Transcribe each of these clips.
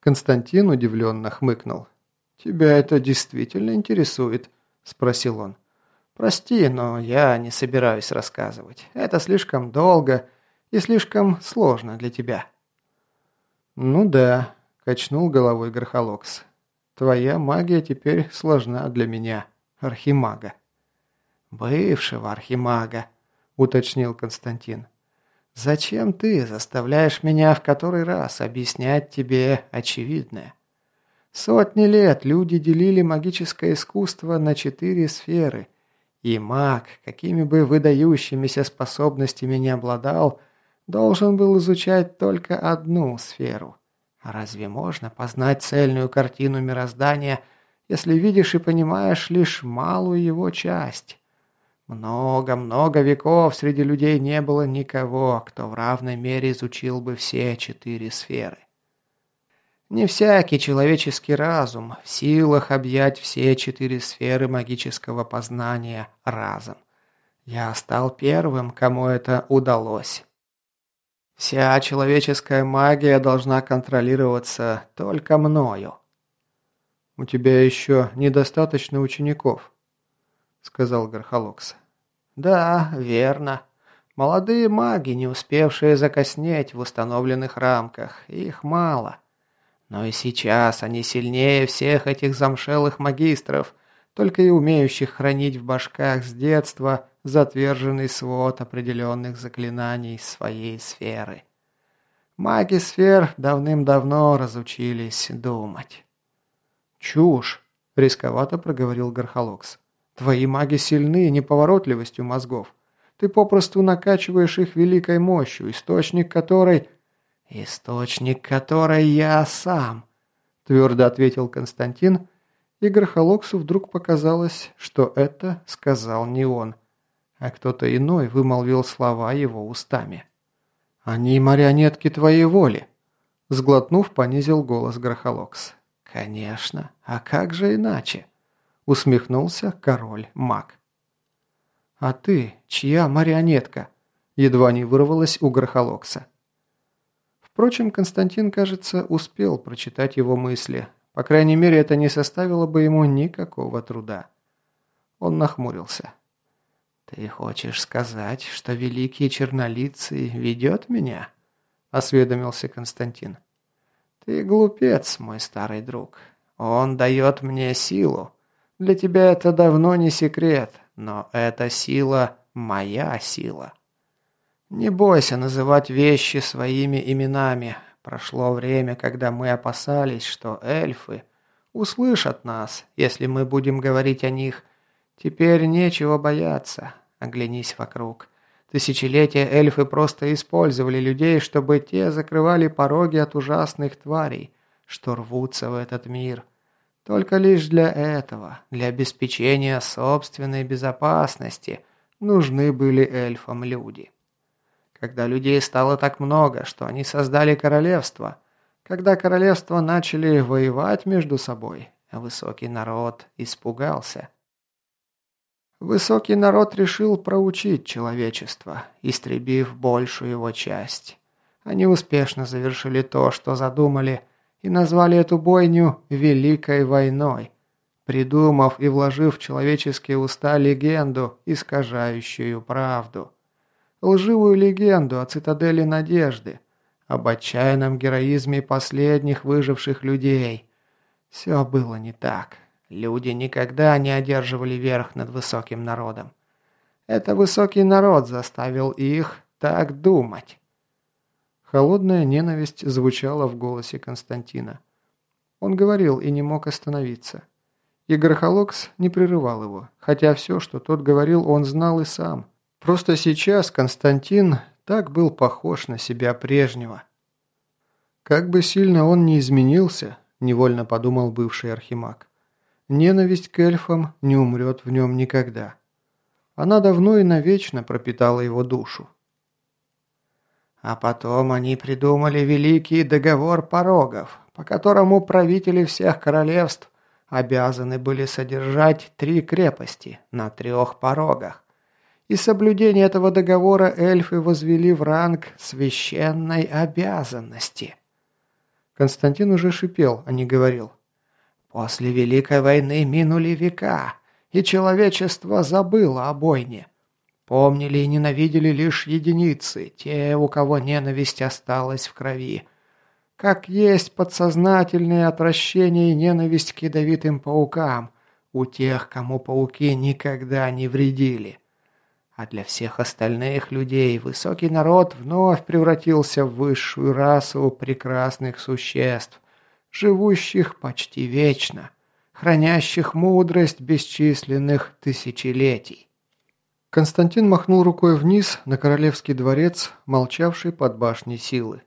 Константин удивленно хмыкнул. «Тебя это действительно интересует?» – спросил он. «Прости, но я не собираюсь рассказывать. Это слишком долго и слишком сложно для тебя». «Ну да», – качнул головой Грохолокс. «Твоя магия теперь сложна для меня, архимага». «Бывшего архимага», – уточнил Константин. «Зачем ты заставляешь меня в который раз объяснять тебе очевидное? Сотни лет люди делили магическое искусство на четыре сферы, и маг, какими бы выдающимися способностями не обладал, должен был изучать только одну сферу. Разве можно познать цельную картину мироздания, если видишь и понимаешь лишь малую его часть? Много-много веков среди людей не было никого, кто в равной мере изучил бы все четыре сферы. Не всякий человеческий разум в силах объять все четыре сферы магического познания разом. Я стал первым, кому это удалось. Вся человеческая магия должна контролироваться только мною. «У тебя еще недостаточно учеников», — сказал Гархалокс. «Да, верно. Молодые маги, не успевшие закоснеть в установленных рамках, их мало». Но и сейчас они сильнее всех этих замшелых магистров, только и умеющих хранить в башках с детства затверженный свод определенных заклинаний своей сферы. Маги сфер давным-давно разучились думать. «Чушь!» – рисковато проговорил Гархалокс. «Твои маги сильны неповоротливостью мозгов. Ты попросту накачиваешь их великой мощью, источник которой «Источник которой я сам», – твердо ответил Константин, и Грохолоксу вдруг показалось, что это сказал не он, а кто-то иной вымолвил слова его устами. «Они марионетки твоей воли», – сглотнув, понизил голос Грохолокс. «Конечно, а как же иначе?» – усмехнулся король-маг. «А ты, чья марионетка?» – едва не вырвалась у Грохолокса. Впрочем, Константин, кажется, успел прочитать его мысли. По крайней мере, это не составило бы ему никакого труда. Он нахмурился. «Ты хочешь сказать, что великий чернолицый ведет меня?» – осведомился Константин. «Ты глупец, мой старый друг. Он дает мне силу. Для тебя это давно не секрет, но эта сила – моя сила. Не бойся называть вещи своими именами. Прошло время, когда мы опасались, что эльфы услышат нас, если мы будем говорить о них. Теперь нечего бояться. Оглянись вокруг. Тысячелетия эльфы просто использовали людей, чтобы те закрывали пороги от ужасных тварей, что рвутся в этот мир. Только лишь для этого, для обеспечения собственной безопасности, нужны были эльфам люди. Когда людей стало так много, что они создали королевство, когда королевства начали воевать между собой, высокий народ испугался. Высокий народ решил проучить человечество, истребив большую его часть. Они успешно завершили то, что задумали, и назвали эту бойню «Великой войной», придумав и вложив в человеческие уста легенду, искажающую правду лживую легенду о цитадели надежды, об отчаянном героизме последних выживших людей. Все было не так. Люди никогда не одерживали верх над высоким народом. Это высокий народ заставил их так думать. Холодная ненависть звучала в голосе Константина. Он говорил и не мог остановиться. Игорь Холокс не прерывал его, хотя все, что тот говорил, он знал и сам – Просто сейчас Константин так был похож на себя прежнего. Как бы сильно он ни изменился, невольно подумал бывший архимаг, ненависть к эльфам не умрет в нем никогда. Она давно и навечно пропитала его душу. А потом они придумали великий договор порогов, по которому правители всех королевств обязаны были содержать три крепости на трех порогах и соблюдение этого договора эльфы возвели в ранг священной обязанности. Константин уже шипел, а не говорил. «После Великой войны минули века, и человечество забыло о бойне. Помнили и ненавидели лишь единицы, те, у кого ненависть осталась в крови. Как есть подсознательное отвращение и ненависть к ядовитым паукам у тех, кому пауки никогда не вредили. А для всех остальных людей высокий народ вновь превратился в высшую расу прекрасных существ, живущих почти вечно, хранящих мудрость бесчисленных тысячелетий. Константин махнул рукой вниз на королевский дворец, молчавший под башней силы.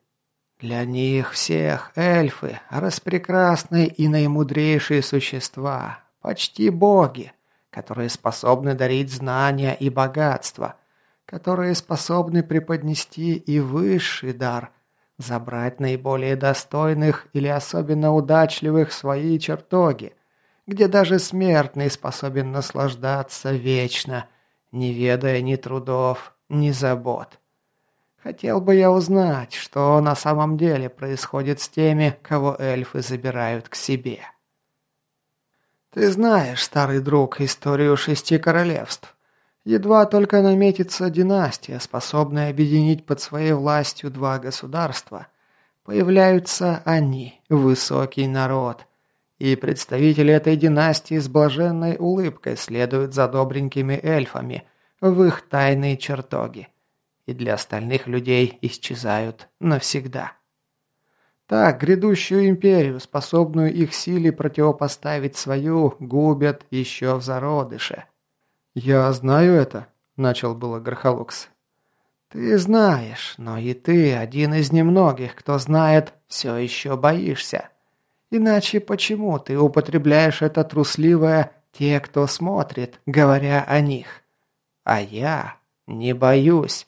Для них всех эльфы – распрекрасные и наимудрейшие существа, почти боги, которые способны дарить знания и богатство, которые способны преподнести и высший дар – забрать наиболее достойных или особенно удачливых свои чертоги, где даже смертный способен наслаждаться вечно, не ведая ни трудов, ни забот. Хотел бы я узнать, что на самом деле происходит с теми, кого эльфы забирают к себе. Ты знаешь, старый друг, историю шести королевств. Едва только наметится династия, способная объединить под своей властью два государства, появляются они, высокий народ, и представители этой династии с блаженной улыбкой следуют за добренькими эльфами в их тайные чертоги и для остальных людей исчезают навсегда. Так, грядущую империю, способную их силе противопоставить свою, губят еще в зародыше. «Я знаю это», – начал было Грохолокс. «Ты знаешь, но и ты один из немногих, кто знает, все еще боишься. Иначе почему ты употребляешь это трусливое «те, кто смотрит», говоря о них? А я не боюсь,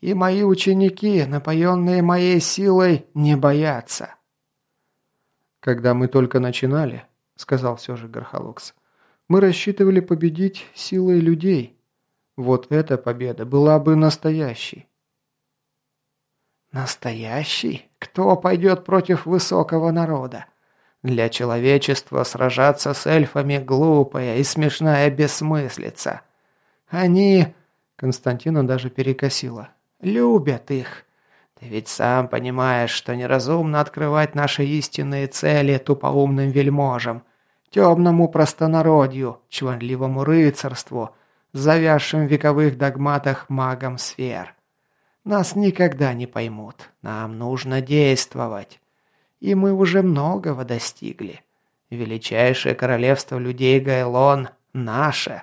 и мои ученики, напоенные моей силой, не боятся». «Когда мы только начинали», — сказал все же Гархалокс, — «мы рассчитывали победить силой людей. Вот эта победа была бы настоящей». «Настоящий? Кто пойдет против высокого народа? Для человечества сражаться с эльфами глупая и смешная бессмыслица. Они...» Константина даже перекосила любят их. Ты ведь сам понимаешь, что неразумно открывать наши истинные цели тупоумным вельможам, темному простонародью, чванливому рыцарству, завязшим в вековых догматах магам сфер. Нас никогда не поймут. Нам нужно действовать. И мы уже многого достигли. Величайшее королевство людей Гайлон наше.